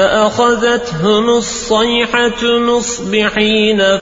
فأخذتهم الصيحة مصبحين